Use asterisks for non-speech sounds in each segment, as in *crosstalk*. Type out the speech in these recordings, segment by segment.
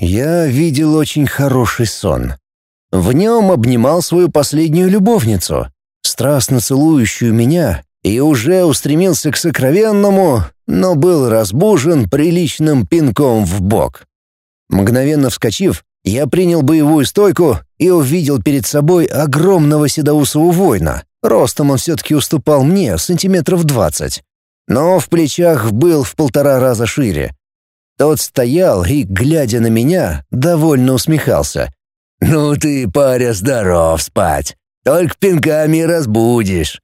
Я видел очень хороший сон. В нем обнимал свою последнюю любовницу, страстно целующую меня, и уже устремился к сокровенному, но был разбужен приличным пинком в бок. Мгновенно вскочив, я принял боевую стойку и увидел перед собой огромного седоусого воина. Ростом он все-таки уступал мне сантиметров двадцать, но в плечах был в полтора раза шире. Тот стоял и, глядя на меня, довольно усмехался. «Ну ты, паря, здоров спать. Только пинками разбудишь».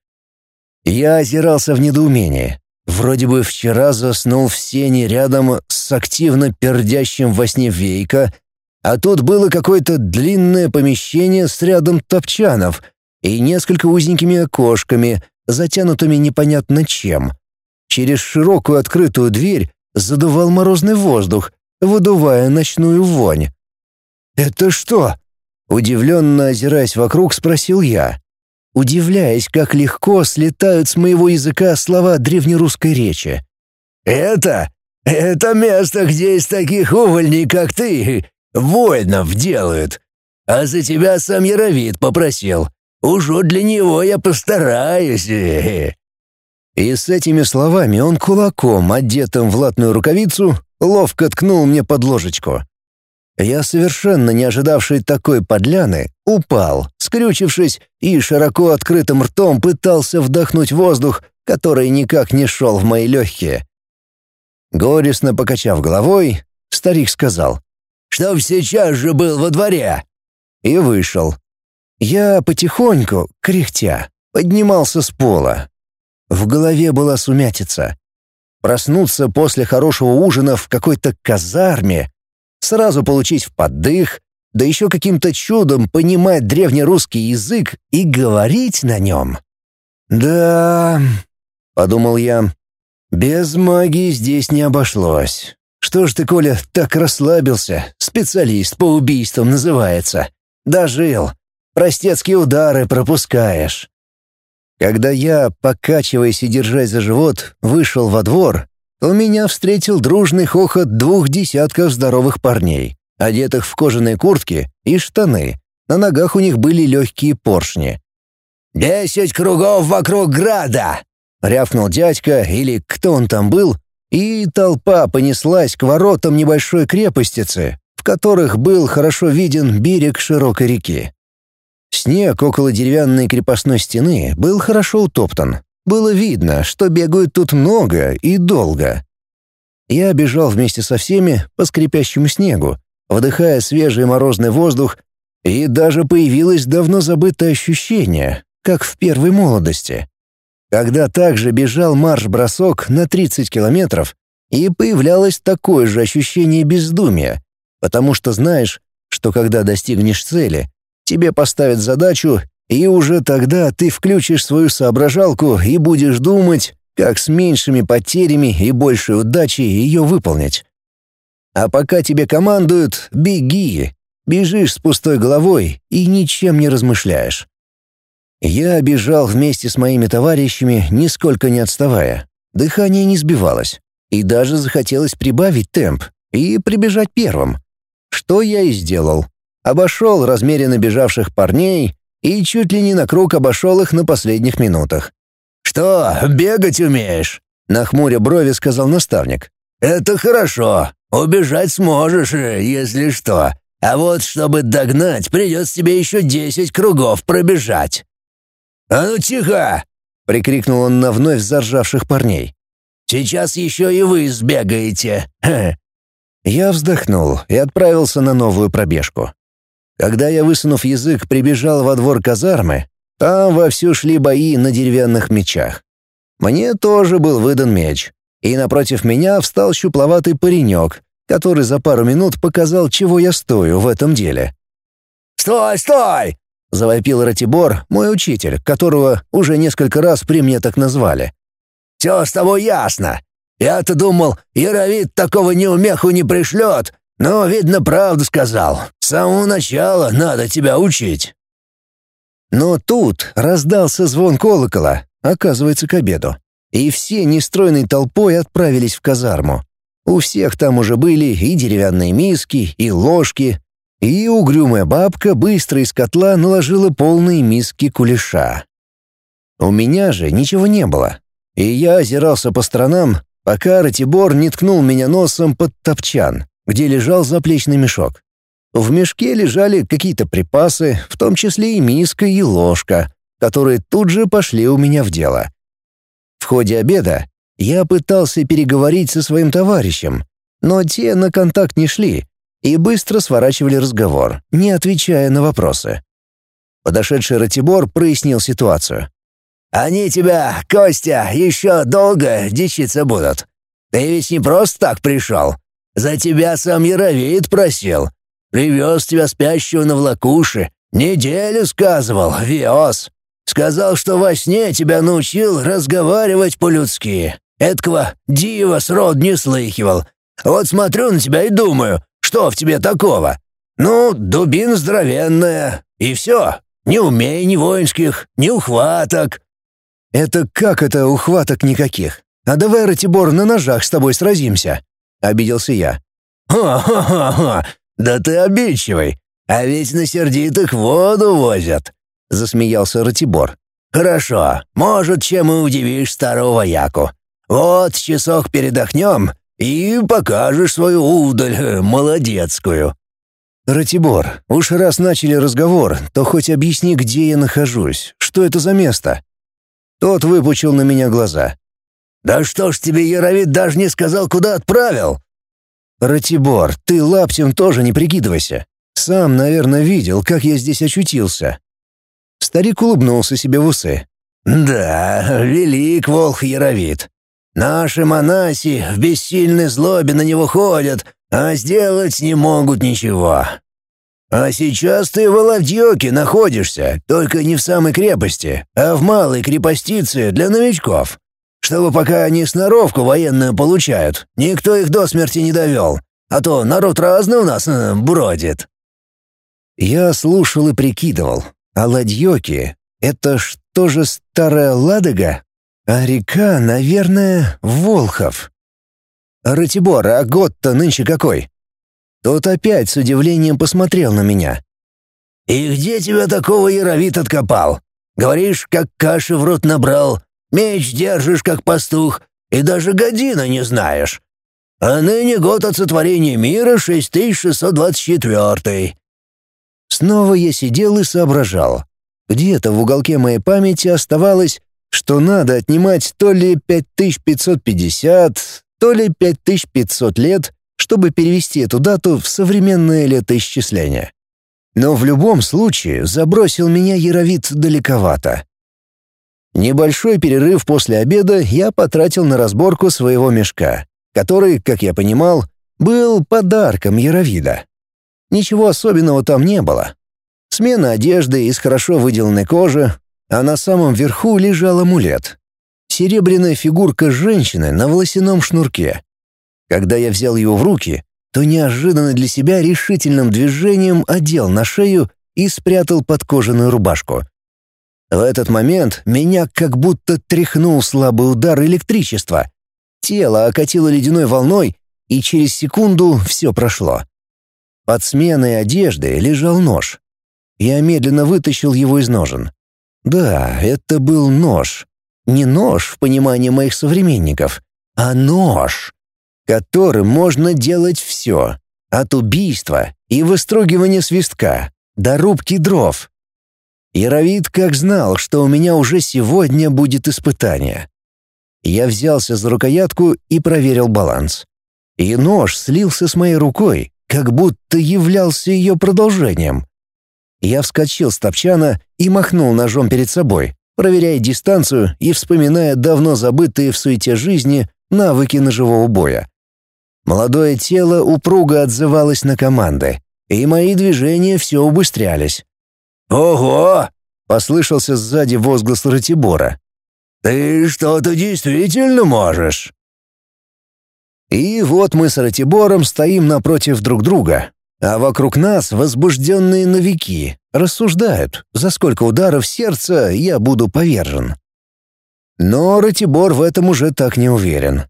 Я озирался в недоумении. Вроде бы вчера заснул в сене рядом с активно пердящим во сне Вейка, а тут было какое-то длинное помещение с рядом топчанов и несколько узенькими окошками, затянутыми непонятно чем. Через широкую открытую дверь задувал морозный воздух, выдувая ночную вонь. «Это что?» Удивленно озираясь вокруг, спросил я, удивляясь, как легко слетают с моего языка слова древнерусской речи. «Это? Это место, где из таких увольней, как ты, воинов делают. А за тебя сам Яровид попросил. Уже для него я постараюсь». *laughs* И с этими словами он кулаком, одетым в латную рукавицу, ловко ткнул мне под ложечку. Я, совершенно не ожидавший такой подляны, упал, скрючившись, и широко открытым ртом пытался вдохнуть воздух, который никак не шел в мои легкие. Горестно покачав головой, старик сказал, «Чтоб сейчас же был во дворе!» И вышел. Я потихоньку, кряхтя, поднимался с пола, в голове была сумятица. Проснуться после хорошего ужина в какой-то казарме, сразу получить в поддых, да еще каким-то чудом понимать древнерусский язык и говорить на нем. «Да...» — подумал я. «Без магии здесь не обошлось. Что ж ты, Коля, так расслабился? Специалист по убийствам называется. Дожил. Простецкие удары пропускаешь. Когда я, покачиваясь и держась за живот, вышел во двор, то меня встретил дружный хохот двух десятков здоровых парней, одетых в кожаные куртки и штаны. На ногах у них были легкие поршни. «Десять кругов вокруг града!» — рявкнул дядька, или кто он там был, и толпа понеслась к воротам небольшой крепостицы, в которых был хорошо виден берег широкой реки. Снег около деревянной крепостной стены был хорошо утоптан. Было видно, что бегают тут много и долго. Я бежал вместе со всеми по скрипящему снегу, вдыхая свежий морозный воздух, и даже появилось давно забытое ощущение, как в первой молодости. Когда также бежал марш-бросок на 30 километров, и появлялось такое же ощущение бездумия, потому что знаешь, что когда достигнешь цели, Тебе поставят задачу, и уже тогда ты включишь свою соображалку и будешь думать, как с меньшими потерями и большей удачей ее выполнить. А пока тебе командуют «беги», бежишь с пустой головой и ничем не размышляешь. Я бежал вместе с моими товарищами, нисколько не отставая. Дыхание не сбивалось, и даже захотелось прибавить темп и прибежать первым. Что я и сделал обошел размеренно бежавших парней и чуть ли не на круг обошел их на последних минутах. «Что, бегать умеешь?» — нахмуря брови сказал наставник. «Это хорошо. Убежать сможешь, если что. А вот чтобы догнать, придется тебе еще десять кругов пробежать». «А ну тихо!» — прикрикнул он на вновь заржавших парней. «Сейчас еще и вы сбегаете!» *laughs* Я вздохнул и отправился на новую пробежку. Когда я, высунув язык, прибежал во двор казармы, там вовсю шли бои на деревянных мечах. Мне тоже был выдан меч, и напротив меня встал щупловатый паренек, который за пару минут показал, чего я стою в этом деле. «Стой, стой!» — завопил Ратибор, мой учитель, которого уже несколько раз при мне так назвали. «Все с тобой ясно. Я-то думал, Яровид такого неумеху не пришлет, но, видно, правду сказал. С самого начала надо тебя учить». Но тут раздался звон колокола, оказывается, к обеду. И все нестройной толпой отправились в казарму. У всех там уже были и деревянные миски, и ложки, и угрюмая бабка быстро из котла наложила полные миски кулеша. У меня же ничего не было, и я озирался по сторонам, пока Ратибор не ткнул меня носом под топчан, где лежал заплечный мешок. В мешке лежали какие-то припасы, в том числе и миска и ложка, которые тут же пошли у меня в дело. В ходе обеда я пытался переговорить со своим товарищем, но те на контакт не шли и быстро сворачивали разговор, не отвечая на вопросы. Подошедший Ратибор прояснил ситуацию. «Они тебя, Костя, еще долго дичиться будут. Ты ведь не просто так пришел. За тебя сам Яровит просил. Привез тебя спящего на влакуши. Неделю сказывал, вез. Сказал, что во сне тебя научил разговаривать по-людски. Эткого дива срод не слыхивал. Вот смотрю на тебя и думаю, что в тебе такого? Ну, дубин здоровенная, и все. Ни умей ни воинских, ни ухваток». «Это как это ухваток никаких? А давай, Ратибор, на ножах с тобой сразимся», — обиделся я. «Ха-ха-ха! Да ты обидчивый! А ведь на сердитых воду возят!» — засмеялся Ратибор. «Хорошо, может, чем и удивишь старого вояку. Вот часок передохнем, и покажешь свою удаль э, молодецкую». «Ратибор, уж раз начали разговор, то хоть объясни, где я нахожусь, что это за место?» Тот выпучил на меня глаза. «Да что ж тебе Яровит даже не сказал, куда отправил?» «Ратибор, ты лаптем тоже не прикидывайся. Сам, наверное, видел, как я здесь очутился». Старик улыбнулся себе в усы. «Да, велик волх Яровит. Наши монаси в бессильной злобе на него ходят, а сделать не могут ничего. А сейчас ты в Алавдьёке находишься, только не в самой крепости, а в малой крепостице для новичков. Чтобы пока они сноровку военную получают, никто их до смерти не довел, а то народ разный у нас э, бродит». Я слушал и прикидывал, а ладьёки — это что же старая Ладога? А река, наверное, Волхов. Ратибор, а год-то нынче какой? Тот опять с удивлением посмотрел на меня. «И где тебя такого яровит откопал? Говоришь, как каши в рот набрал, меч держишь, как пастух, и даже година не знаешь. А ныне год от сотворения мира 6624». Снова я сидел и соображал. Где-то в уголке моей памяти оставалось что надо отнимать то ли 5550, то ли 5500 лет, чтобы перевести эту дату в современное летоисчисление. Но в любом случае забросил меня Яровит далековато. Небольшой перерыв после обеда я потратил на разборку своего мешка, который, как я понимал, был подарком Яровида. Ничего особенного там не было. Смена одежды из хорошо выделанной кожи, а на самом верху лежал амулет. Серебряная фигурка женщины на волосяном шнурке. Когда я взял его в руки, то неожиданно для себя решительным движением одел на шею и спрятал под кожаную рубашку. В этот момент меня как будто тряхнул слабый удар электричества. Тело окатило ледяной волной, и через секунду все прошло. Под сменой одежды лежал нож. Я медленно вытащил его из ножен. Да, это был нож. Не нож в понимании моих современников, а нож, которым можно делать все. От убийства и выстругивания свистка до рубки дров. Яровид как знал, что у меня уже сегодня будет испытание. Я взялся за рукоятку и проверил баланс. И нож слился с моей рукой, как будто являлся ее продолжением. Я вскочил с топчана и махнул ножом перед собой, проверяя дистанцию и вспоминая давно забытые в суете жизни навыки ножевого боя. Молодое тело упруго отзывалось на команды, и мои движения все убыстрялись. «Ого!» — послышался сзади возглас Ратибора. «Ты что-то действительно можешь!» И вот мы с Ратибором стоим напротив друг друга, а вокруг нас возбужденные новики рассуждают, за сколько ударов сердца я буду повержен. Но Ратибор в этом уже так не уверен.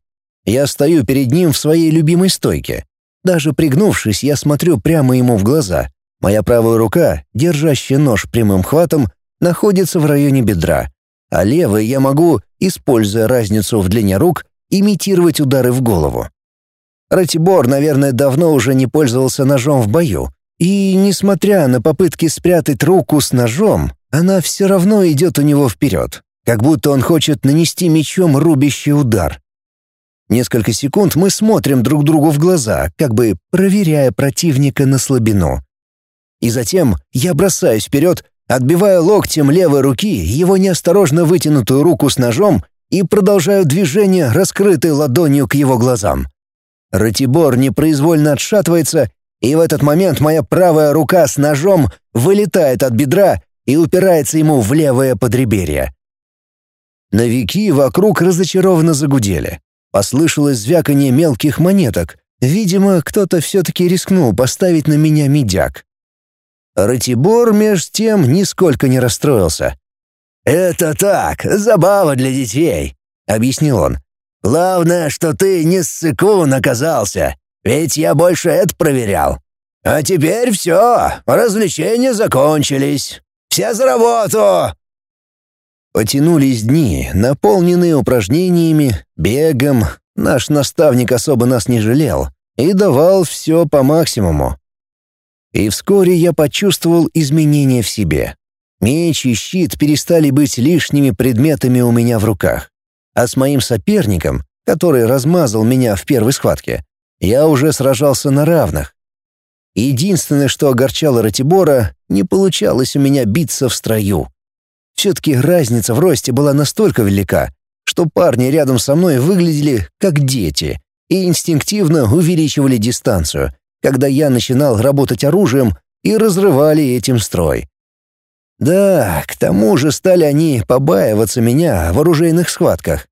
Я стою перед ним в своей любимой стойке. Даже пригнувшись, я смотрю прямо ему в глаза. Моя правая рука, держащая нож прямым хватом, находится в районе бедра, а левой я могу, используя разницу в длине рук, имитировать удары в голову. Ратибор, наверное, давно уже не пользовался ножом в бою, и, несмотря на попытки спрятать руку с ножом, она все равно идет у него вперед, как будто он хочет нанести мечом рубящий удар. Несколько секунд мы смотрим друг другу в глаза, как бы проверяя противника на слабину. И затем я бросаюсь вперед, отбивая локтем левой руки его неосторожно вытянутую руку с ножом и продолжаю движение, раскрытой ладонью к его глазам. Ратибор непроизвольно отшатывается, и в этот момент моя правая рука с ножом вылетает от бедра и упирается ему в левое подреберье. Новики вокруг разочарованно загудели. Послышалось звяканье мелких монеток. Видимо, кто-то все-таки рискнул поставить на меня медяк. Ратибор, меж тем, нисколько не расстроился. «Это так, забава для детей», — объяснил он. «Главное, что ты не ссыкун оказался, ведь я больше это проверял. А теперь все, развлечения закончились. Все за работу!» Потянулись дни, наполненные упражнениями, бегом. Наш наставник особо нас не жалел и давал все по максимуму. И вскоре я почувствовал изменения в себе. Меч и щит перестали быть лишними предметами у меня в руках. А с моим соперником, который размазал меня в первой схватке, я уже сражался на равных. Единственное, что огорчало Ратибора, не получалось у меня биться в строю. Все-таки разница в росте была настолько велика, что парни рядом со мной выглядели как дети и инстинктивно увеличивали дистанцию, когда я начинал работать оружием и разрывали этим строй. Да, к тому же стали они побаиваться меня в оружейных схватках.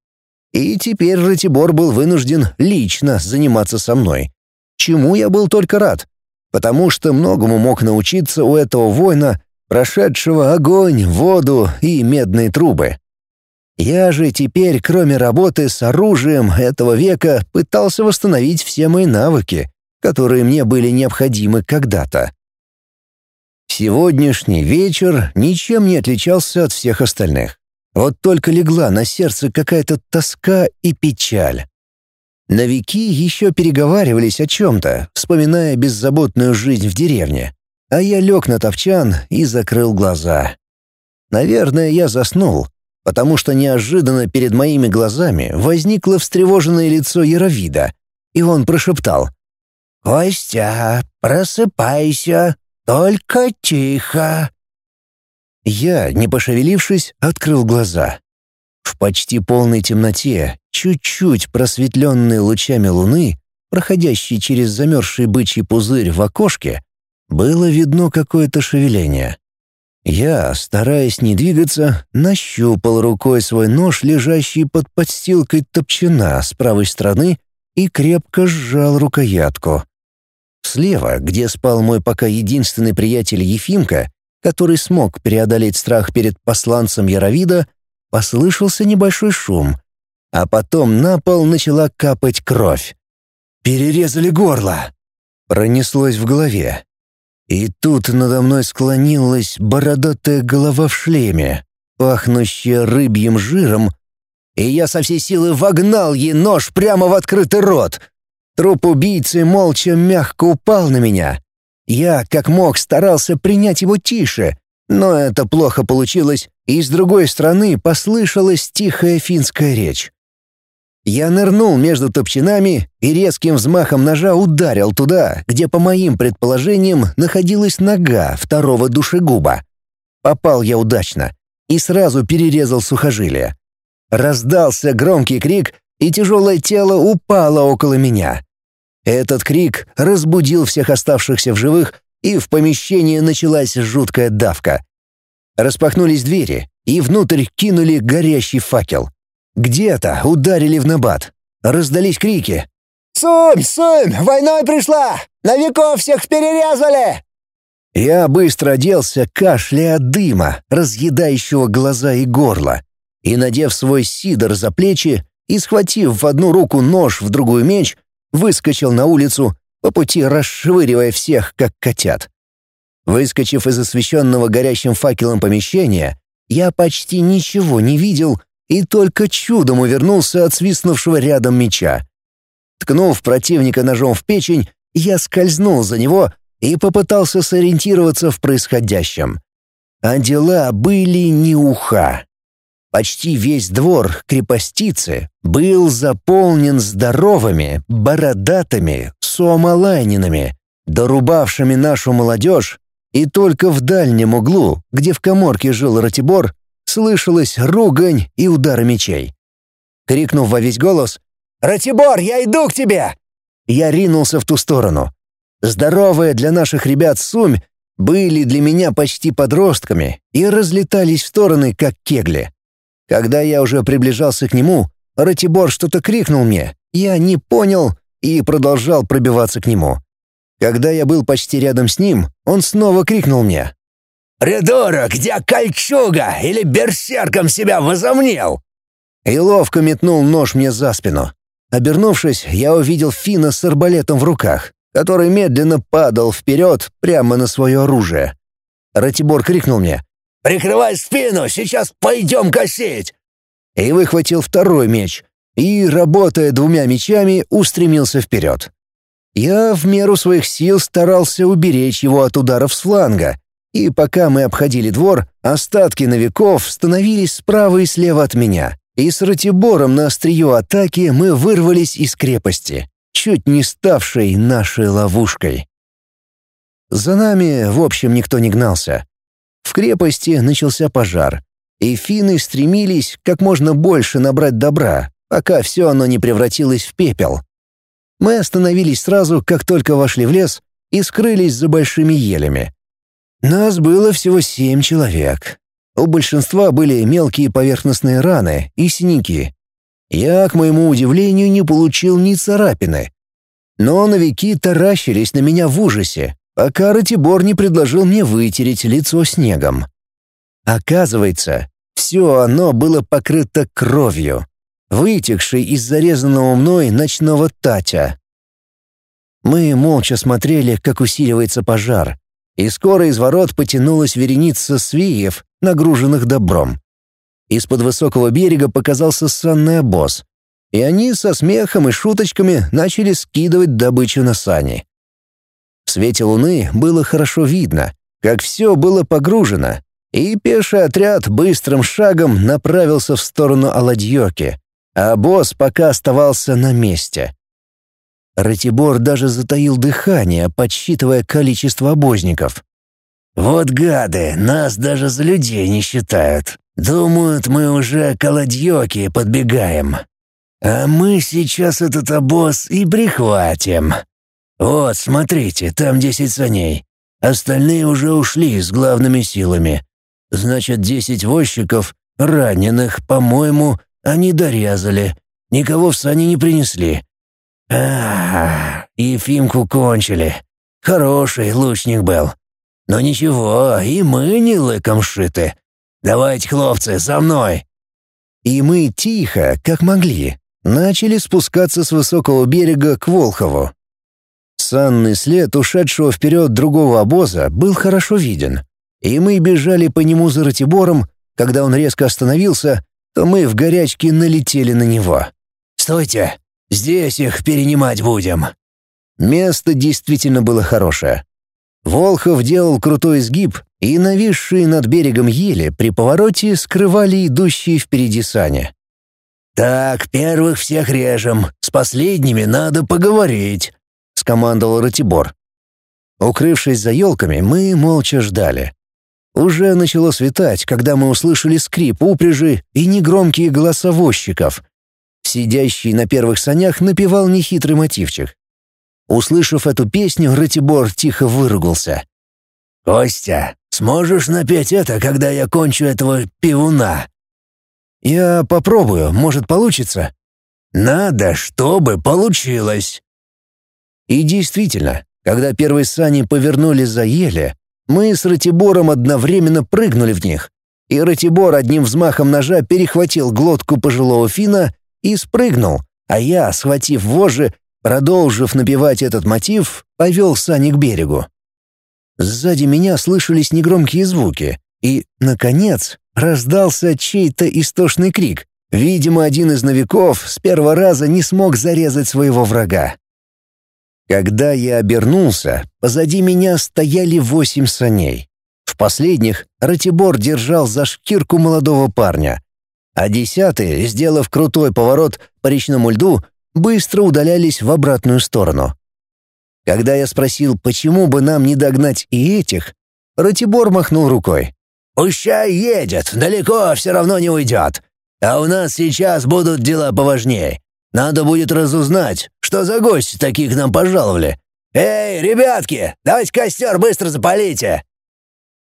И теперь Ратибор был вынужден лично заниматься со мной. Чему я был только рад, потому что многому мог научиться у этого воина, прошедшего огонь, воду и медные трубы. Я же теперь, кроме работы с оружием этого века, пытался восстановить все мои навыки, которые мне были необходимы когда-то. Сегодняшний вечер ничем не отличался от всех остальных. Вот только легла на сердце какая-то тоска и печаль. Новики еще переговаривались о чем-то, вспоминая беззаботную жизнь в деревне, а я лег на товчан и закрыл глаза. Наверное, я заснул, потому что неожиданно перед моими глазами возникло встревоженное лицо Яровида, и он прошептал «Костя, просыпайся, только тихо». Я, не пошевелившись, открыл глаза. В почти полной темноте, чуть-чуть просветленной лучами луны, проходящей через замерзший бычий пузырь в окошке, было видно какое-то шевеление. Я, стараясь не двигаться, нащупал рукой свой нож, лежащий под подстилкой топчина с правой стороны, и крепко сжал рукоятку. Слева, где спал мой пока единственный приятель Ефимка, который смог преодолеть страх перед посланцем Яровида, послышался небольшой шум, а потом на пол начала капать кровь. «Перерезали горло!» Пронеслось в голове. И тут надо мной склонилась бородатая голова в шлеме, пахнущая рыбьим жиром, и я со всей силы вогнал ей нож прямо в открытый рот — Труп убийцы молча мягко упал на меня. Я, как мог, старался принять его тише, но это плохо получилось, и с другой стороны послышалась тихая финская речь. Я нырнул между топчинами и резким взмахом ножа ударил туда, где, по моим предположениям, находилась нога второго душегуба. Попал я удачно и сразу перерезал сухожилие. Раздался громкий крик, и тяжелое тело упало около меня. Этот крик разбудил всех оставшихся в живых, и в помещении началась жуткая давка. Распахнулись двери, и внутрь кинули горящий факел. Где-то ударили в набат. Раздались крики. «Сунь! Сунь! Войной пришла! На веков всех перерезали!» Я быстро оделся, кашляя от дыма, разъедающего глаза и горло, и, надев свой сидор за плечи, и, схватив в одну руку нож, в другую меч, выскочил на улицу, по пути расшвыривая всех, как котят. Выскочив из освещенного горящим факелом помещения, я почти ничего не видел и только чудом увернулся от свистнувшего рядом меча. Ткнув противника ножом в печень, я скользнул за него и попытался сориентироваться в происходящем. А дела были не уха. Почти весь двор крепостицы был заполнен здоровыми, бородатыми сомалайнинами, дорубавшими нашу молодежь, и только в дальнем углу, где в коморке жил Ратибор, слышалась ругань и удары мечей. Крикнув во весь голос «Ратибор, я иду к тебе!» Я ринулся в ту сторону. Здоровые для наших ребят сумь были для меня почти подростками и разлетались в стороны, как кегли. Когда я уже приближался к нему, Ратибор что-то крикнул мне. Я не понял и продолжал пробиваться к нему. Когда я был почти рядом с ним, он снова крикнул мне. «Придурок, где кольчуга? Или берсерком себя возомнил?» И ловко метнул нож мне за спину. Обернувшись, я увидел Фина с арбалетом в руках, который медленно падал вперед прямо на свое оружие. Ратибор крикнул мне. «Прикрывай спину, сейчас пойдем косить!» И выхватил второй меч, и, работая двумя мечами, устремился вперед. Я в меру своих сил старался уберечь его от ударов с фланга, и пока мы обходили двор, остатки новиков становились справа и слева от меня, и с Ратибором на острие атаки мы вырвались из крепости, чуть не ставшей нашей ловушкой. За нами, в общем, никто не гнался. В крепости начался пожар, и финны стремились как можно больше набрать добра, пока все оно не превратилось в пепел. Мы остановились сразу, как только вошли в лес, и скрылись за большими елями. Нас было всего семь человек. У большинства были мелкие поверхностные раны и синяки. Я, к моему удивлению, не получил ни царапины. Но новики таращились на меня в ужасе, пока Ратибор не предложил мне вытереть лицо снегом. Оказывается, все оно было покрыто кровью вытекший из зарезанного мной ночного Татя. Мы молча смотрели, как усиливается пожар, и скоро из ворот потянулась вереница свиев, нагруженных добром. Из-под высокого берега показался санный обоз, и они со смехом и шуточками начали скидывать добычу на сани. Свете луны было хорошо видно, как все было погружено, и пеший отряд быстрым шагом направился в сторону Аладьёки, а босс пока оставался на месте. Ратибор даже затаил дыхание, подсчитывая количество обозников. «Вот гады, нас даже за людей не считают. Думают, мы уже к Аладьёке подбегаем. А мы сейчас этот обоз и прихватим. Вот, смотрите, там десять саней. Остальные уже ушли с главными силами. Значит, десять возчиков, раненых, по-моему, они дорезали. Никого в сани не принесли. А, Ефимку кончили. Хороший лучник был. Но ничего, и мы не лыком шиты. Давайте, хлопцы, за мной. И мы тихо, как могли, начали спускаться с высокого берега к Волхову. Санный след ушедшего вперед другого обоза был хорошо виден, и мы бежали по нему за Ратибором, когда он резко остановился, то мы в горячке налетели на него. «Стойте! Здесь их перенимать будем!» Место действительно было хорошее. Волхов делал крутой изгиб, и нависшие над берегом ели при повороте скрывали идущие впереди сани. «Так, первых всех режем, с последними надо поговорить», — скомандовал Ратибор. Укрывшись за елками, мы молча ждали. Уже начало светать, когда мы услышали скрип упряжи и негромкие голоса возчиков. Сидящий на первых санях напевал нехитрый мотивчик. Услышав эту песню, Ратибор тихо выругался. «Костя, сможешь напеть это, когда я кончу этого пивуна?» «Я попробую, может, получится». «Надо, чтобы получилось». И действительно, когда первые сани повернули за еле, мы с Ратибором одновременно прыгнули в них, и Ратибор одним взмахом ножа перехватил глотку пожилого фина и спрыгнул, а я, схватив вожжи, продолжив напевать этот мотив, повел сани к берегу. Сзади меня слышались негромкие звуки, и, наконец, раздался чей-то истошный крик. Видимо, один из новиков с первого раза не смог зарезать своего врага. Когда я обернулся, позади меня стояли восемь саней. В последних Ратибор держал за шкирку молодого парня, а десятые, сделав крутой поворот по речному льду, быстро удалялись в обратную сторону. Когда я спросил, почему бы нам не догнать и этих, Ратибор махнул рукой. «Пущай едет, далеко все равно не уйдет. А у нас сейчас будут дела поважнее. Надо будет разузнать, что за гости таких нам пожаловали. Эй, ребятки, давайте костер быстро запалите!»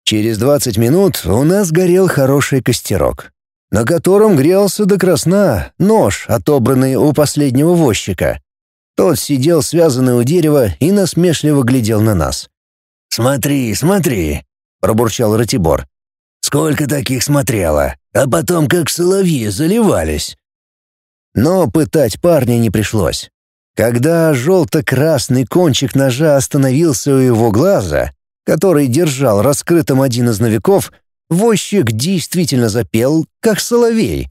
Через двадцать минут у нас горел хороший костерок, на котором грелся до красна нож, отобранный у последнего возчика. Тот сидел связанный у дерева и насмешливо глядел на нас. «Смотри, смотри!» — пробурчал Ратибор. «Сколько таких смотрело, а потом как соловьи заливались!» Но пытать парня не пришлось. Когда желто-красный кончик ножа остановился у его глаза, который держал раскрытым один из новиков, возчик действительно запел, как соловей,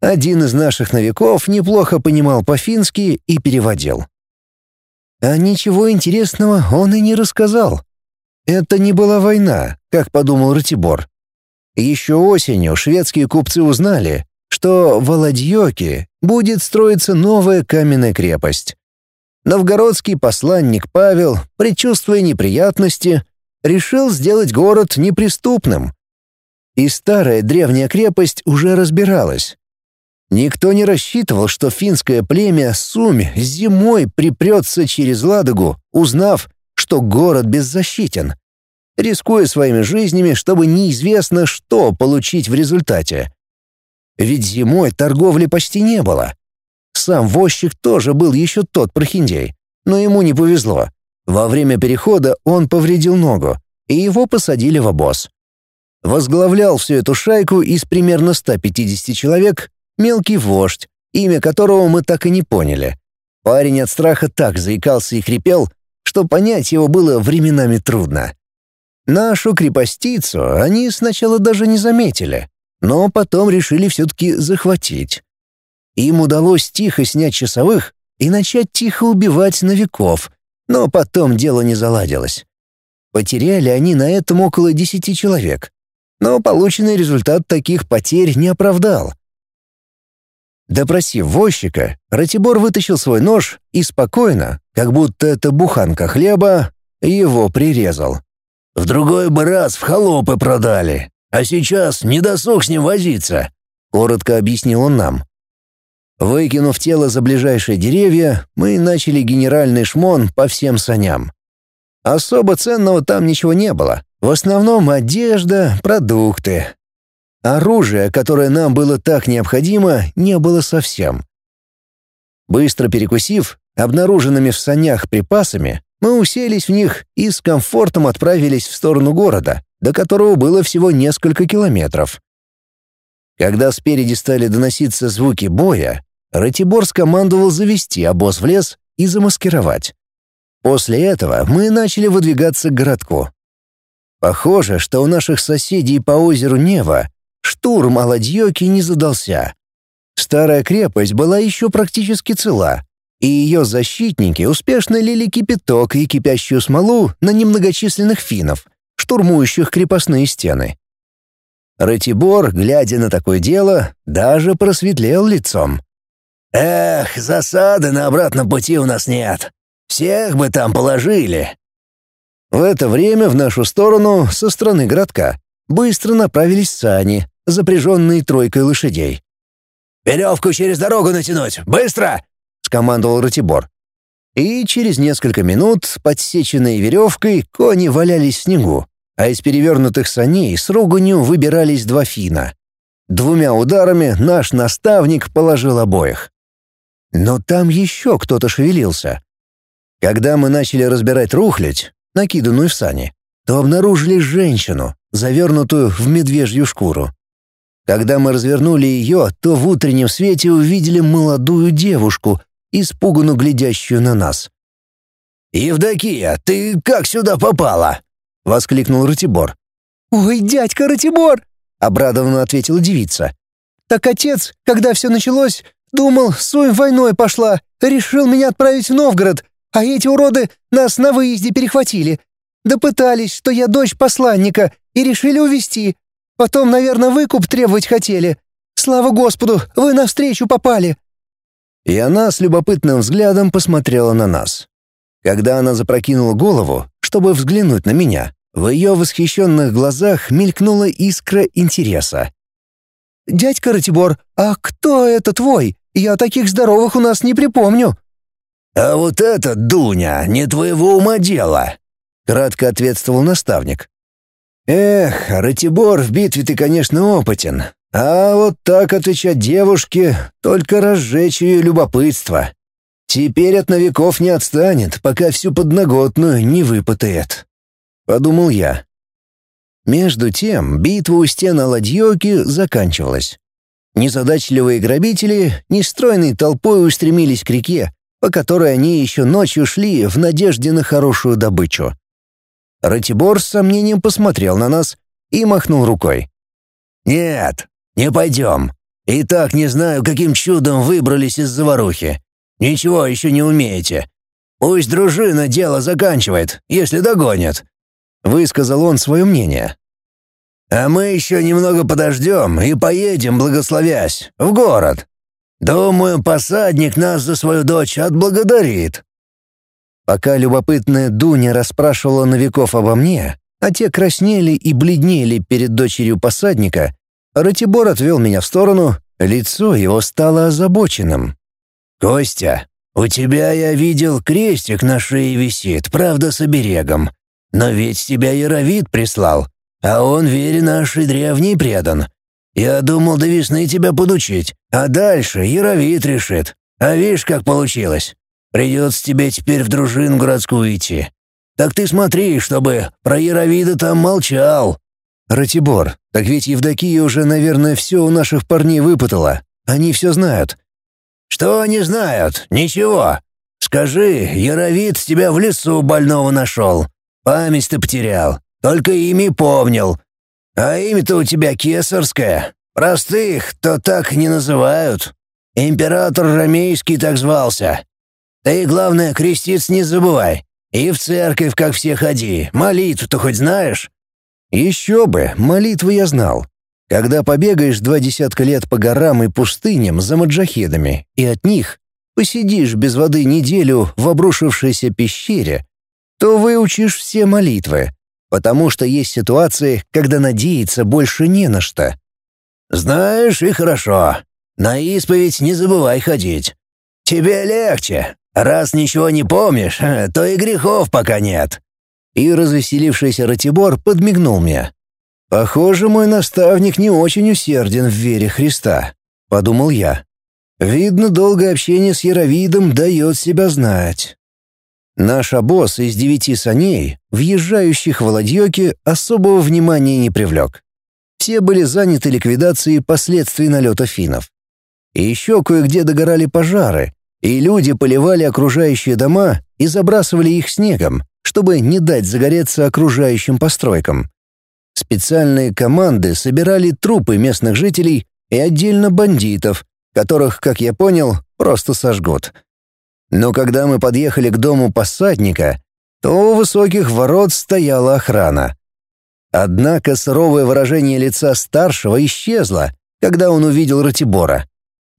один из наших новиков неплохо понимал по-фински и переводил. А ничего интересного он и не рассказал. Это не была война, как подумал Ратибор. Еще осенью шведские купцы узнали, что в Аладьёке будет строиться новая каменная крепость. Новгородский посланник Павел, предчувствуя неприятности, решил сделать город неприступным. И старая древняя крепость уже разбиралась, Никто не рассчитывал, что финское племя Сумь зимой припрется через Ладогу, узнав, что город беззащитен, рискуя своими жизнями, чтобы неизвестно, что получить в результате. Ведь зимой торговли почти не было. Сам возчик тоже был еще тот прохиндей, но ему не повезло. Во время перехода он повредил ногу, и его посадили в обоз. Возглавлял всю эту шайку из примерно 150 человек мелкий вождь, имя которого мы так и не поняли. Парень от страха так заикался и хрипел, что понять его было временами трудно. Нашу крепостицу они сначала даже не заметили, но потом решили все-таки захватить. Им удалось тихо снять часовых и начать тихо убивать новиков, но потом дело не заладилось. Потеряли они на этом около десяти человек, но полученный результат таких потерь не оправдал. Допросив возчика, Ратибор вытащил свой нож и спокойно, как будто это буханка хлеба, его прирезал. «В другой бы раз в холопы продали, а сейчас не досуг с ним возиться», — коротко объяснил он нам. Выкинув тело за ближайшие деревья, мы начали генеральный шмон по всем саням. Особо ценного там ничего не было. В основном одежда, продукты, Оружия, которое нам было так необходимо, не было совсем. Быстро перекусив обнаруженными в санях припасами, мы уселись в них и с комфортом отправились в сторону города, до которого было всего несколько километров. Когда спереди стали доноситься звуки боя, Ратибор скомандовал завести обоз в лес и замаскировать. После этого мы начали выдвигаться к городку. Похоже, что у наших соседей по озеру Нева штурм Аладьёки не задался. Старая крепость была еще практически цела, и ее защитники успешно лили кипяток и кипящую смолу на немногочисленных финнов, штурмующих крепостные стены. Ратибор, глядя на такое дело, даже просветлел лицом. «Эх, засады на обратном пути у нас нет. Всех бы там положили». В это время в нашу сторону, со стороны городка, быстро направились сани, запряженные тройкой лошадей. «Веревку через дорогу натянуть! Быстро!» — скомандовал Ратибор. И через несколько минут, подсеченные веревкой, кони валялись в снегу, а из перевернутых саней с руганью выбирались два фина. Двумя ударами наш наставник положил обоих. Но там еще кто-то шевелился. Когда мы начали разбирать рухлядь, накиданную в сани, то обнаружили женщину, завернутую в медвежью шкуру. Когда мы развернули ее, то в утреннем свете увидели молодую девушку, испуганно глядящую на нас. «Евдокия, ты как сюда попала?» — воскликнул Ратибор. «Ой, дядька Ратибор!» — обрадованно ответила девица. «Так отец, когда все началось, думал, Суем войной пошла, решил меня отправить в Новгород, а эти уроды нас на выезде перехватили. Допытались, что я дочь посланника, и решили увезти. Потом, наверное, выкуп требовать хотели. Слава Господу, вы навстречу попали!» И она с любопытным взглядом посмотрела на нас. Когда она запрокинула голову, чтобы взглянуть на меня, в ее восхищенных глазах мелькнула искра интереса. «Дядька Ратибор, а кто это твой? Я таких здоровых у нас не припомню». «А вот это, Дуня, не твоего ума дело», — кратко ответствовал наставник. «Эх, Ратибор в битве ты, конечно, опытен, а вот так отвечать девушке — только разжечь ее любопытство. Теперь от новиков не отстанет, пока всю подноготную не выпытает», — подумал я. Между тем битва у стен Аладьёки заканчивалась. Незадачливые грабители нестройной толпой устремились к реке, по которой они еще ночью шли в надежде на хорошую добычу. Ратибор с сомнением посмотрел на нас и махнул рукой. «Нет, не пойдем. И так не знаю, каким чудом выбрались из заварухи. Ничего еще не умеете. Пусть дружина дело заканчивает, если догонят», — высказал он свое мнение. «А мы еще немного подождем и поедем, благословясь, в город. Думаю, посадник нас за свою дочь отблагодарит». Пока любопытная Дуня расспрашивала новиков обо мне, а те краснели и бледнели перед дочерью посадника, Ратибор отвел меня в сторону, лицо его стало озабоченным. «Костя, у тебя, я видел, крестик на шее висит, правда, с оберегом. Но ведь тебя Яровид прислал, а он вере нашей древней предан. Я думал до весны тебя подучить, а дальше Яровид решит. А видишь, как получилось. Придется тебе теперь в дружину городскую идти. Так ты смотри, чтобы про Яровида там молчал». «Ратибор, так ведь Евдокия уже, наверное, все у наших парней выпытала. Они все знают». «Что они знают? Ничего. Скажи, Яровид тебя в лесу больного нашел. Память ты потерял. Только имя помнил. А имя-то у тебя кесарское. Простых то так не называют. Император Ромейский так звался. Ты, главное, креститься не забывай. И в церковь, как все ходи. Молитву-то хоть знаешь?» «Еще бы, молитвы я знал. Когда побегаешь два десятка лет по горам и пустыням за маджахедами, и от них посидишь без воды неделю в обрушившейся пещере, то выучишь все молитвы, потому что есть ситуации, когда надеяться больше не на что. «Знаешь, и хорошо. На исповедь не забывай ходить. Тебе легче. Раз ничего не помнишь, *laughs* то и грехов пока нет». И развеселившийся Ратибор подмигнул мне. «Похоже, мой наставник не очень усерден в вере Христа», — подумал я. «Видно, долгое общение с Яровидом дает себя знать». Наш обоз из девяти саней, въезжающих в Ладьёки, особого внимания не привлек. Все были заняты ликвидацией последствий налета финнов. И еще кое-где догорали пожары, и люди поливали окружающие дома и забрасывали их снегом, чтобы не дать загореться окружающим постройкам. Специальные команды собирали трупы местных жителей и отдельно бандитов, которых, как я понял, просто сожгут. Но когда мы подъехали к дому посадника, то у высоких ворот стояла охрана. Однако суровое выражение лица старшего исчезло, когда он увидел Ратибора.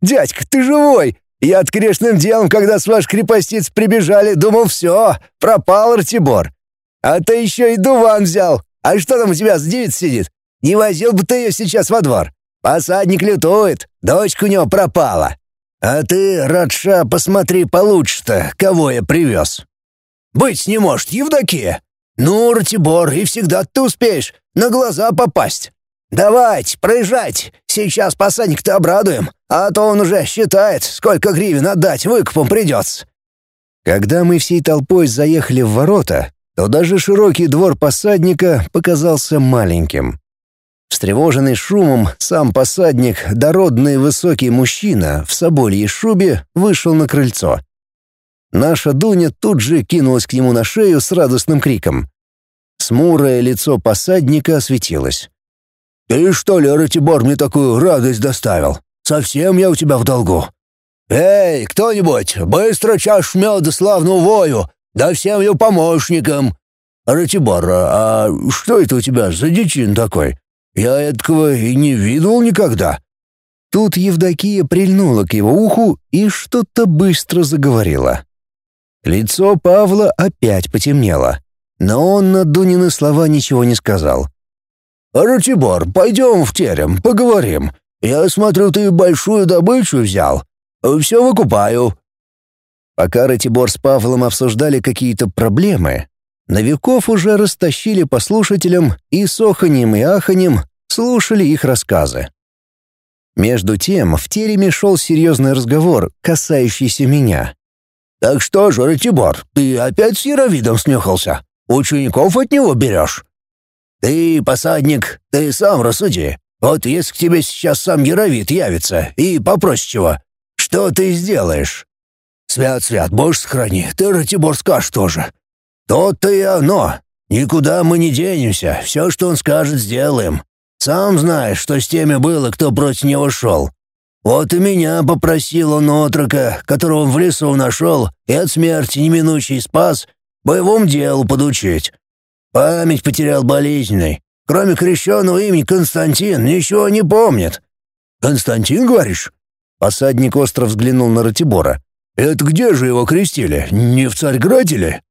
«Дядька, ты живой! Я от грешным делом, когда с ваш крепостиц прибежали, думал, все, пропал Ратибор. А ты еще и дуван взял. А что там у тебя с девиц сидит? Не возил бы ты ее сейчас во двор. Посадник лютует, дочка у него пропала. А ты, Радша, посмотри получше-то, кого я привез. Быть не может, Евдокия. Ну, Ратибор, и всегда ты успеешь на глаза попасть. Давайте, проезжайте, сейчас посадник-то обрадуем, а то он уже считает, сколько гривен отдать выкупом придется. Когда мы всей толпой заехали в ворота, то даже широкий двор посадника показался маленьким. Встревоженный шумом, сам посадник, дородный высокий мужчина в собольей шубе, вышел на крыльцо. Наша Дуня тут же кинулась к нему на шею с радостным криком. Смурое лицо посадника осветилось. «Ты что ли, Ратибор, мне такую радость доставил? Совсем я у тебя в долгу. Эй, кто-нибудь, быстро чаш меда славному вою, да всем ее помощникам!» «Ратибор, а что это у тебя за дичин такой? Я этого и не видел никогда». Тут Евдокия прильнула к его уху и что-то быстро заговорила. Лицо Павла опять потемнело, но он на Дунины слова ничего не сказал. «Ратибор, пойдем в терем, поговорим. Я смотрю, ты большую добычу взял. Все выкупаю». Пока Ратибор с Павлом обсуждали какие-то проблемы, Новиков уже растащили по слушателям и с оханьем и аханьем слушали их рассказы. Между тем в тереме шел серьезный разговор, касающийся меня. «Так что же, Ратибор, ты опять с Яровидом снюхался? Учеников от него берешь?» «Ты, посадник, ты сам рассуди. Вот если к тебе сейчас сам Яровид явится и попросит чего, что ты сделаешь?» «Свят-свят, боже сохрани, ты, Ратибор, скажешь тоже. То-то и оно. Никуда мы не денемся, все, что он скажет, сделаем. Сам знаешь, что с теми было, кто против него шел. Вот и меня попросил он отрока, которого он в лесу нашел и от смерти неминучий спас, боевому делу подучить. Память потерял болезненной. Кроме крещенного имени Константин, ничего не помнит. «Константин, говоришь?» Посадник остро взглянул на Ратибора. «Это где же его крестили? Не в Царьграде ли?»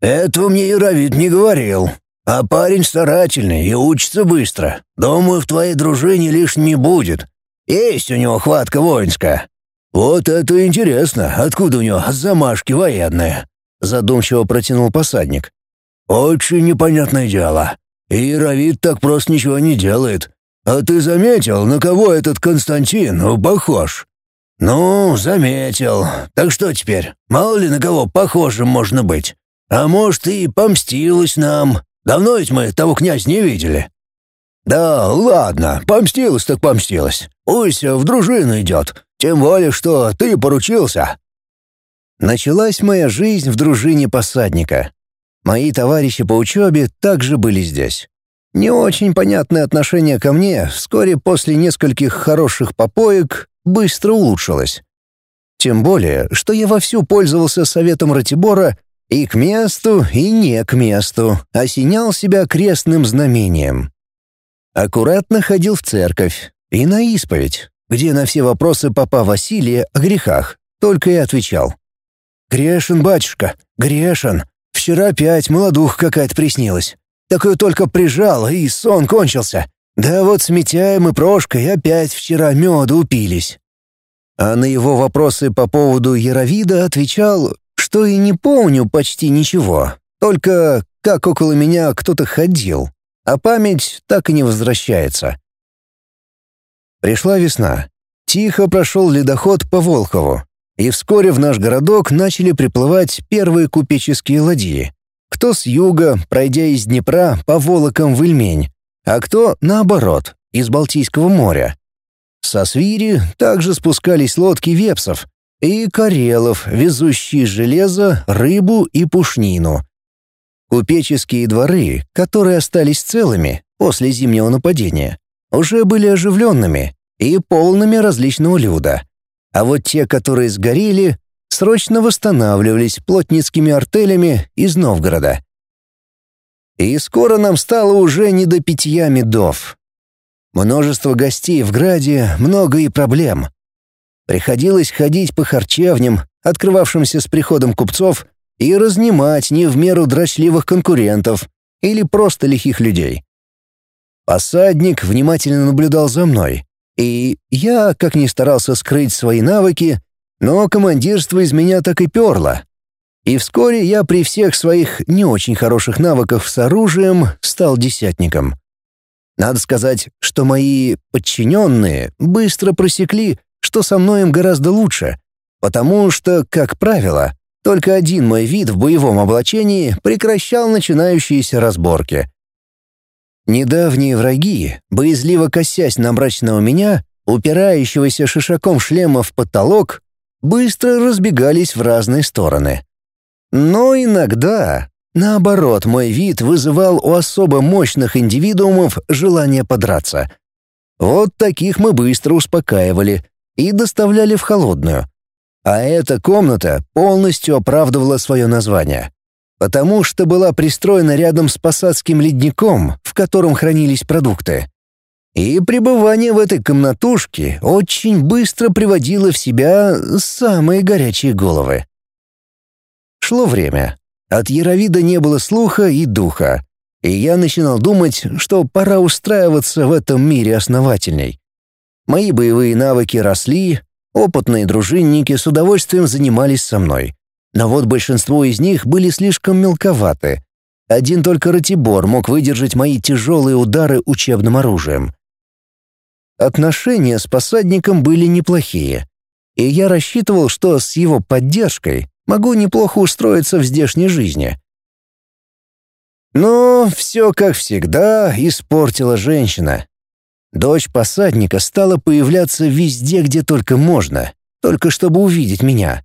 «Этого мне Яровид не говорил. А парень старательный и учится быстро. Думаю, в твоей дружине лишь не будет. Есть у него хватка воинская». «Вот это интересно. Откуда у него замашки военные?» Задумчиво протянул посадник. «Очень непонятное дело. И Равид так просто ничего не делает. А ты заметил, на кого этот Константин похож?» «Ну, заметил. Так что теперь? Мало ли на кого похожим можно быть. А может, и помстилась нам. Давно ведь мы того князя не видели». «Да, ладно, помстилась так помстилась. Пусть в дружину идет, тем более, что ты поручился». Началась моя жизнь в дружине посадника. Мои товарищи по учебе также были здесь. Не очень понятное отношение ко мне вскоре после нескольких хороших попоек быстро улучшилось. Тем более, что я вовсю пользовался советом Ратибора и к месту, и не к месту, осенял себя крестным знамением. Аккуратно ходил в церковь и на исповедь, где на все вопросы папа Василия о грехах только и отвечал. «Грешен, батюшка, грешен. Вчера опять молодух какая-то приснилась. Такое только прижало, и сон кончился. Да вот с Митяем и Прошкой опять вчера меду упились». А на его вопросы по поводу Яровида отвечал, что и не помню почти ничего, только как около меня кто-то ходил, а память так и не возвращается. Пришла весна. Тихо прошел ледоход по Волхову, и вскоре в наш городок начали приплывать первые купеческие ладьи. Кто с юга, пройдя из Днепра по Волокам в Ильмень, а кто, наоборот, из Балтийского моря. Со Свири также спускались лодки вепсов, и карелов, везущие железо, рыбу и пушнину. Купеческие дворы, которые остались целыми после зимнего нападения, уже были оживленными и полными различного люда. А вот те, которые сгорели, срочно восстанавливались плотницкими артелями из Новгорода. И скоро нам стало уже не до питья медов. Множество гостей в Граде, много и проблем — Приходилось ходить по харчевням, открывавшимся с приходом купцов, и разнимать не в меру дрочливых конкурентов или просто лихих людей. Посадник внимательно наблюдал за мной, и я, как ни старался скрыть свои навыки, но командирство из меня так и перло. И вскоре я при всех своих не очень хороших навыках с оружием стал десятником. Надо сказать, что мои подчиненные быстро просекли, что со мной им гораздо лучше, потому что, как правило, только один мой вид в боевом облачении прекращал начинающиеся разборки. Недавние враги, боязливо косясь на мрачного меня, упирающегося шишаком шлема в потолок, быстро разбегались в разные стороны. Но иногда, наоборот, мой вид вызывал у особо мощных индивидуумов желание подраться. Вот таких мы быстро успокаивали и доставляли в холодную. А эта комната полностью оправдывала свое название потому что была пристроена рядом с посадским ледником, в котором хранились продукты. И пребывание в этой комнатушке очень быстро приводило в себя самые горячие головы. Шло время. От Яровида не было слуха и духа, и я начинал думать, что пора устраиваться в этом мире основательней. Мои боевые навыки росли, опытные дружинники с удовольствием занимались со мной — но вот большинство из них были слишком мелковаты. Один только Ратибор мог выдержать мои тяжелые удары учебным оружием. Отношения с посадником были неплохие, и я рассчитывал, что с его поддержкой могу неплохо устроиться в здешней жизни. Но все, как всегда, испортила женщина. Дочь посадника стала появляться везде, где только можно, только чтобы увидеть меня.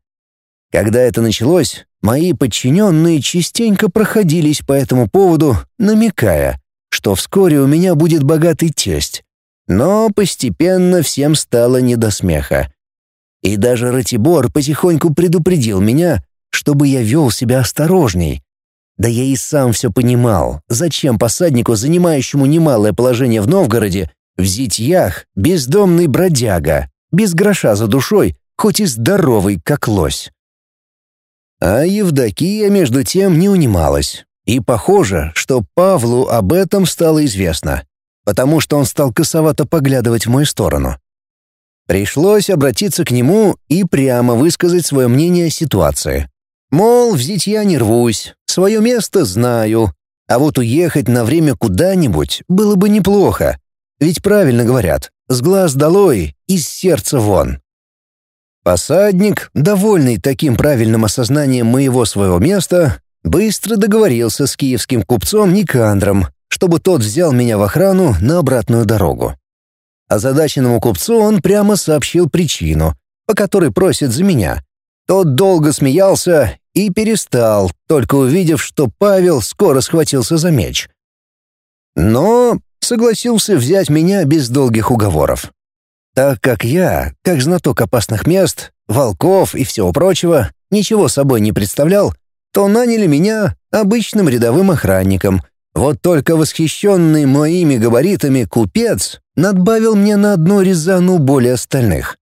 Когда это началось, мои подчиненные частенько проходились по этому поводу, намекая, что вскоре у меня будет богатый тесть. Но постепенно всем стало не до смеха. И даже Ратибор потихоньку предупредил меня, чтобы я вел себя осторожней. Да я и сам все понимал, зачем посаднику, занимающему немалое положение в Новгороде, в зитьях бездомный бродяга, без гроша за душой, хоть и здоровый, как лось. А Евдокия, между тем, не унималась. И похоже, что Павлу об этом стало известно, потому что он стал косовато поглядывать в мою сторону. Пришлось обратиться к нему и прямо высказать свое мнение о ситуации. Мол, в зитья не рвусь, свое место знаю, а вот уехать на время куда-нибудь было бы неплохо. Ведь правильно говорят, с глаз долой, из сердца вон. Посадник, довольный таким правильным осознанием моего своего места, быстро договорился с киевским купцом Никандром, чтобы тот взял меня в охрану на обратную дорогу. Озадаченному купцу он прямо сообщил причину, по которой просит за меня. Тот долго смеялся и перестал, только увидев, что Павел скоро схватился за меч. Но согласился взять меня без долгих уговоров. Так как я, как знаток опасных мест, волков и всего прочего, ничего собой не представлял, то наняли меня обычным рядовым охранником. Вот только восхищенный моими габаритами купец надбавил мне на одну резану более остальных.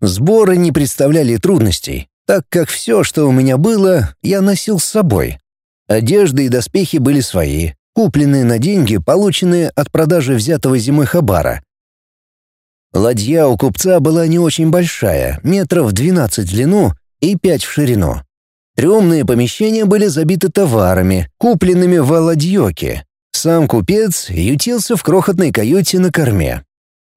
Сборы не представляли трудностей, так как все, что у меня было, я носил с собой. Одежда и доспехи были свои, купленные на деньги, полученные от продажи взятого зимой хабара. Ладья у купца была не очень большая, метров 12 в длину и 5 в ширину. Трюмные помещения были забиты товарами, купленными в ладьёке. Сам купец ютился в крохотной каюте на корме.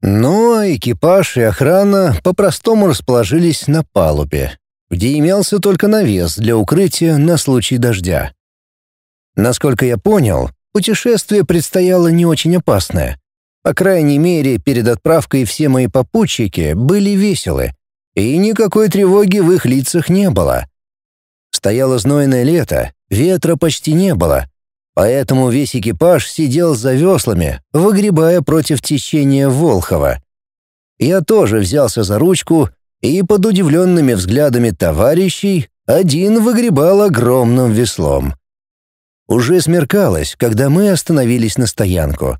А экипаж и охрана по-простому расположились на палубе, где имелся только навес для укрытия на случай дождя. Насколько я понял, путешествие предстояло не очень опасное. По крайней мере, перед отправкой все мои попутчики были веселы, и никакой тревоги в их лицах не было. Стояло знойное лето, ветра почти не было, поэтому весь экипаж сидел за веслами, выгребая против течения Волхова. Я тоже взялся за ручку, и под удивленными взглядами товарищей один выгребал огромным веслом. Уже смеркалось, когда мы остановились на стоянку.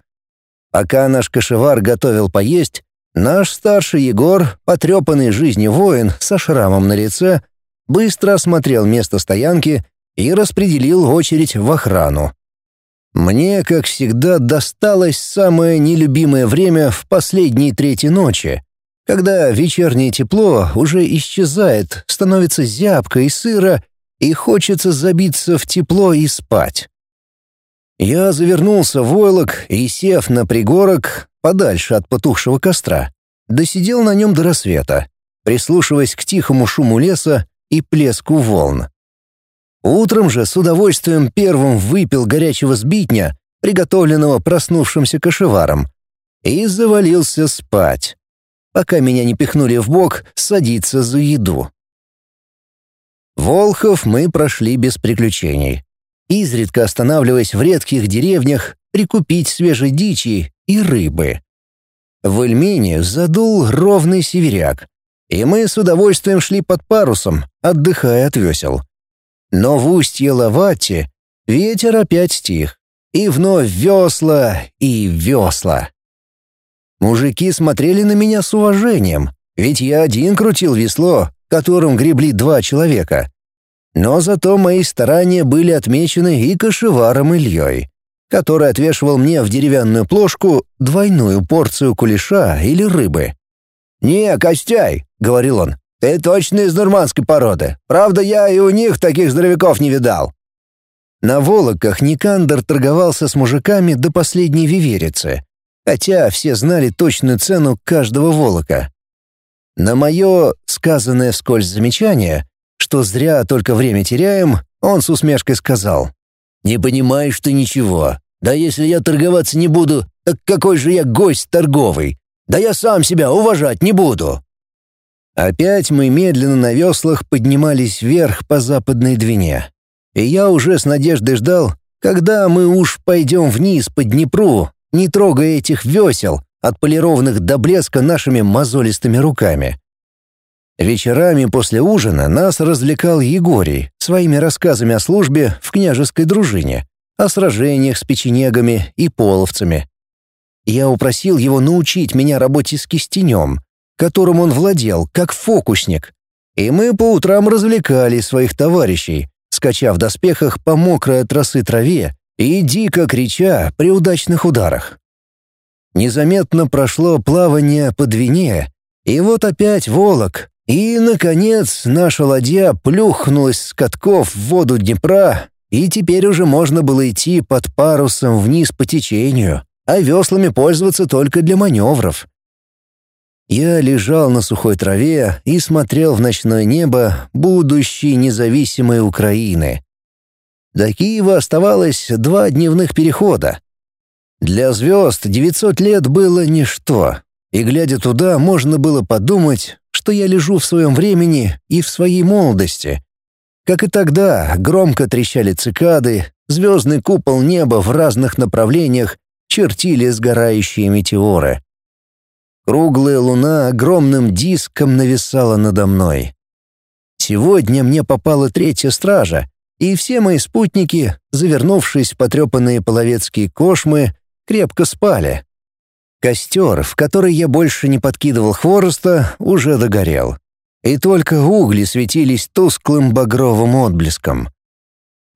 Пока наш кошевар готовил поесть, наш старший Егор, потрепанный жизнью воин со шрамом на лице, быстро осмотрел место стоянки и распределил очередь в охрану. Мне, как всегда, досталось самое нелюбимое время в последней трети ночи, когда вечернее тепло уже исчезает, становится зябко и сыро, и хочется забиться в тепло и спать. Я завернулся в войлок и, сев на пригорок, подальше от потухшего костра, досидел на нем до рассвета, прислушиваясь к тихому шуму леса и плеску волн. Утром же с удовольствием первым выпил горячего сбитня приготовленного проснувшимся кошеваром, и завалился спать, пока меня не пихнули в бок садиться за еду. Волхов мы прошли без приключений, изредка останавливаясь в редких деревнях прикупить свежей дичи и рыбы. В Эльмине задул ровный северяк, и мы с удовольствием шли под парусом, отдыхая от весел. Но в устье Лавати ветер опять стих, и вновь весла и весла. Мужики смотрели на меня с уважением, ведь я один крутил весло, которым гребли два человека. Но зато мои старания были отмечены и кошеваром Ильей который отвешивал мне в деревянную плошку двойную порцию кулеша или рыбы. «Не, Костяй», — говорил он, — «ты точно из нурманской породы. Правда, я и у них таких здоровяков не видал». На Волоках Никандр торговался с мужиками до последней виверицы, хотя все знали точную цену каждого Волока. На мое сказанное вскользь замечание, что зря только время теряем, он с усмешкой сказал, «Не понимаешь ты ничего. Да если я торговаться не буду, так какой же я гость торговый? Да я сам себя уважать не буду. Опять мы медленно на веслах поднимались вверх по западной Двине. И я уже с надеждой ждал, когда мы уж пойдем вниз по Днепру, не трогая этих весел, отполированных до блеска нашими мозолистыми руками. Вечерами после ужина нас развлекал Егорий своими рассказами о службе в княжеской дружине о сражениях с печенегами и половцами. Я упросил его научить меня работе с кистенем, которым он владел, как фокусник. И мы по утрам развлекали своих товарищей, скачав в доспехах по мокрой от росы траве и дико крича при удачных ударах. Незаметно прошло плавание по Двине, и вот опять Волок, и, наконец, наша ладья плюхнулась с катков в воду Днепра и теперь уже можно было идти под парусом вниз по течению, а веслами пользоваться только для маневров. Я лежал на сухой траве и смотрел в ночное небо будущей независимой Украины. До Киева оставалось два дневных перехода. Для звезд 900 лет было ничто, и, глядя туда, можно было подумать, что я лежу в своем времени и в своей молодости, как и тогда, громко трещали цикады, звездный купол неба в разных направлениях чертили сгорающие метеоры. Круглая луна огромным диском нависала надо мной. Сегодня мне попала третья стража, и все мои спутники, завернувшись в потрепанные половецкие кошмы, крепко спали. Костер, в который я больше не подкидывал хвороста, уже догорел и только угли светились тусклым багровым отблеском.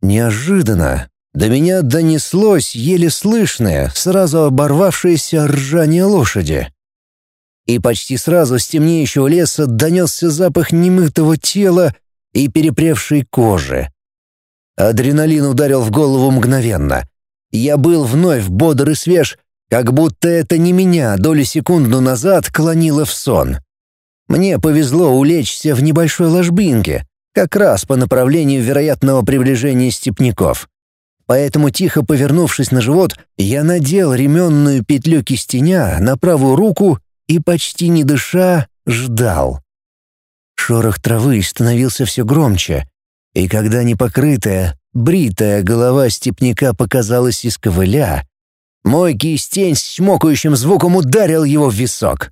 Неожиданно до меня донеслось еле слышное, сразу оборвавшееся ржание лошади. И почти сразу с темнеющего леса донесся запах немытого тела и перепревшей кожи. Адреналин ударил в голову мгновенно. Я был вновь бодр и свеж, как будто это не меня долю секунду назад клонило в сон. Мне повезло улечься в небольшой ложбинке, как раз по направлению вероятного приближения степняков. Поэтому, тихо повернувшись на живот, я надел ременную петлю кистеня на правую руку и, почти не дыша, ждал. Шорох травы становился все громче, и когда непокрытая, бритая голова степняка показалась из ковыля, мой кистень с чмокающим звуком ударил его в висок.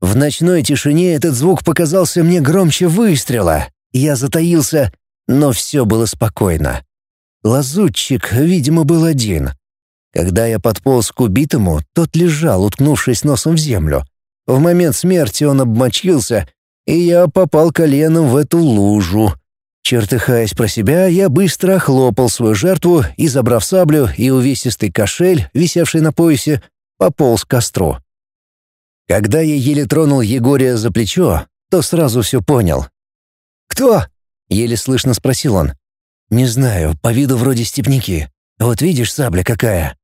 В ночной тишине этот звук показался мне громче выстрела. Я затаился, но все было спокойно. Лазутчик, видимо, был один. Когда я подполз к убитому, тот лежал, уткнувшись носом в землю. В момент смерти он обмочился, и я попал коленом в эту лужу. Чертыхаясь про себя, я быстро охлопал свою жертву и, забрав саблю и увесистый кошель, висевший на поясе, пополз к костру. Когда я еле тронул Егория за плечо, то сразу все понял. «Кто?» — еле слышно спросил он. «Не знаю, по виду вроде степняки. Вот видишь, сабля какая».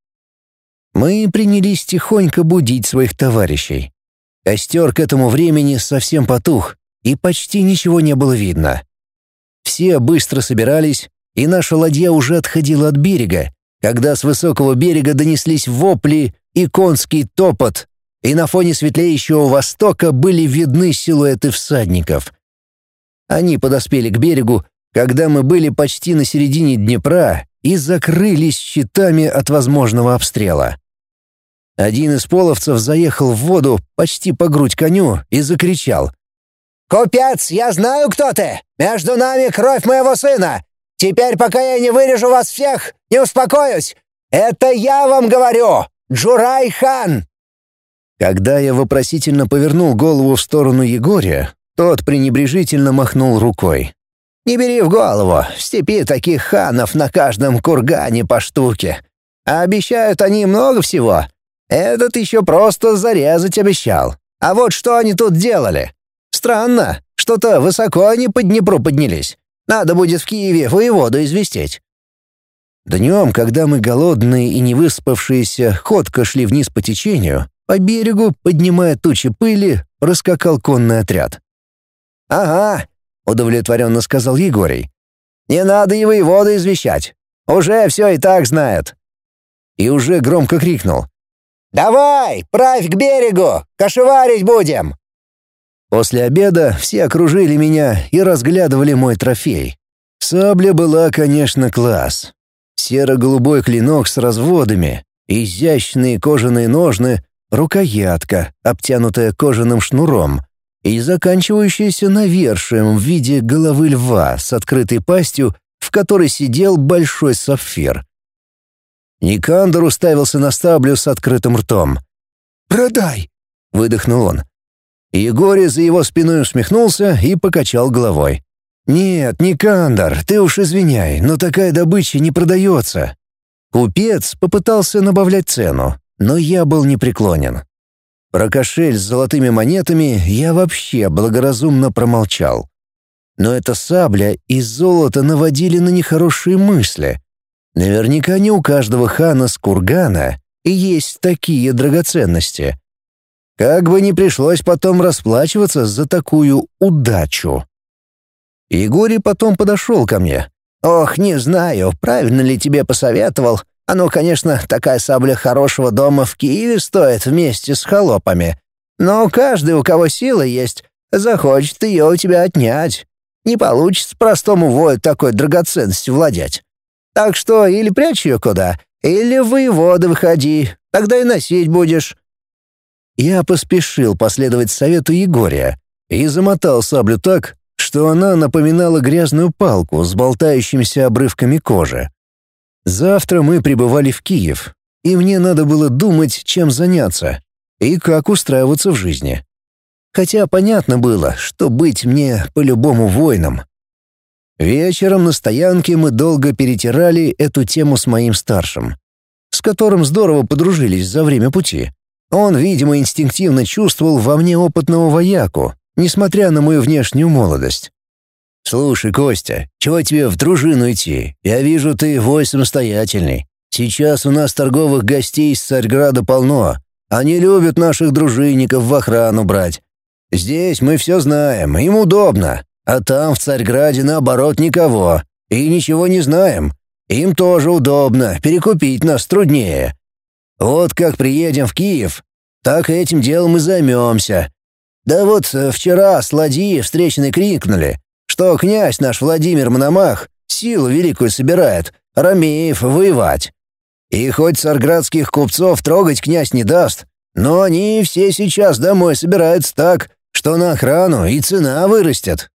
Мы принялись тихонько будить своих товарищей. Костер к этому времени совсем потух, и почти ничего не было видно. Все быстро собирались, и наша ладья уже отходила от берега, когда с высокого берега донеслись вопли и конский топот, и на фоне светлеющего востока были видны силуэты всадников. Они подоспели к берегу, когда мы были почти на середине Днепра и закрылись щитами от возможного обстрела. Один из половцев заехал в воду почти по грудь коню и закричал. «Купец, я знаю, кто ты! Между нами кровь моего сына! Теперь, пока я не вырежу вас всех, не успокоюсь! Это я вам говорю! Джурай-хан!» Когда я вопросительно повернул голову в сторону Егория, тот пренебрежительно махнул рукой. «Не бери в голову, в степи таких ханов на каждом кургане по штуке. А обещают они много всего. Этот еще просто зарезать обещал. А вот что они тут делали? Странно, что-то высоко они по Днепру поднялись. Надо будет в Киеве воеводу известить». Днем, когда мы голодные и невыспавшиеся ходко шли вниз по течению, по берегу, поднимая тучи пыли, раскакал конный отряд. «Ага», — удовлетворенно сказал Егорий. «Не надо и воеводу извещать. Уже все и так знают». И уже громко крикнул. «Давай, правь к берегу, кошеварить будем!» После обеда все окружили меня и разглядывали мой трофей. Сабля была, конечно, класс. Серо-голубой клинок с разводами, изящные кожаные ножны, рукоятка, обтянутая кожаным шнуром, и заканчивающаяся навершием в виде головы льва с открытой пастью, в которой сидел большой сапфир. Никандр уставился на стаблю с открытым ртом. «Продай!» — выдохнул он. Егорий за его спиной усмехнулся и покачал головой. «Нет, Никандр, ты уж извиняй, но такая добыча не продается». Купец попытался набавлять цену, но я был непреклонен. Про кошель с золотыми монетами я вообще благоразумно промолчал. Но эта сабля и золото наводили на нехорошие мысли. Наверняка не у каждого хана с кургана есть такие драгоценности. Как бы ни пришлось потом расплачиваться за такую удачу. Егорий потом подошел ко мне. «Ох, не знаю, правильно ли тебе посоветовал. Оно, конечно, такая сабля хорошего дома в Киеве стоит вместе с холопами. Но каждый, у кого сила есть, захочет ее у тебя отнять. Не получится простому вою такой драгоценностью владеть. Так что или прячь ее куда, или в воеводы выходи, тогда и носить будешь. Я поспешил последовать совету Егория и замотал саблю так, что она напоминала грязную палку с болтающимися обрывками кожи. Завтра мы прибывали в Киев, и мне надо было думать, чем заняться и как устраиваться в жизни. Хотя понятно было, что быть мне по-любому воином. Вечером на стоянке мы долго перетирали эту тему с моим старшим, с которым здорово подружились за время пути. Он, видимо, инстинктивно чувствовал во мне опытного вояку, несмотря на мою внешнюю молодость. «Слушай, Костя, чего тебе в дружину идти? Я вижу, ты вой самостоятельный. Сейчас у нас торговых гостей из Царьграда полно. Они любят наших дружинников в охрану брать. Здесь мы все знаем, им удобно. А там, в Царьграде, наоборот, никого. И ничего не знаем. Им тоже удобно, перекупить нас труднее. Вот как приедем в Киев, так этим делом и займемся. Да вот э, вчера с ладьи встречные крикнули, что князь наш Владимир Мономах силу великую собирает, Ромеев воевать. И хоть царградских купцов трогать князь не даст, но они все сейчас домой собираются так, что на охрану и цена вырастет.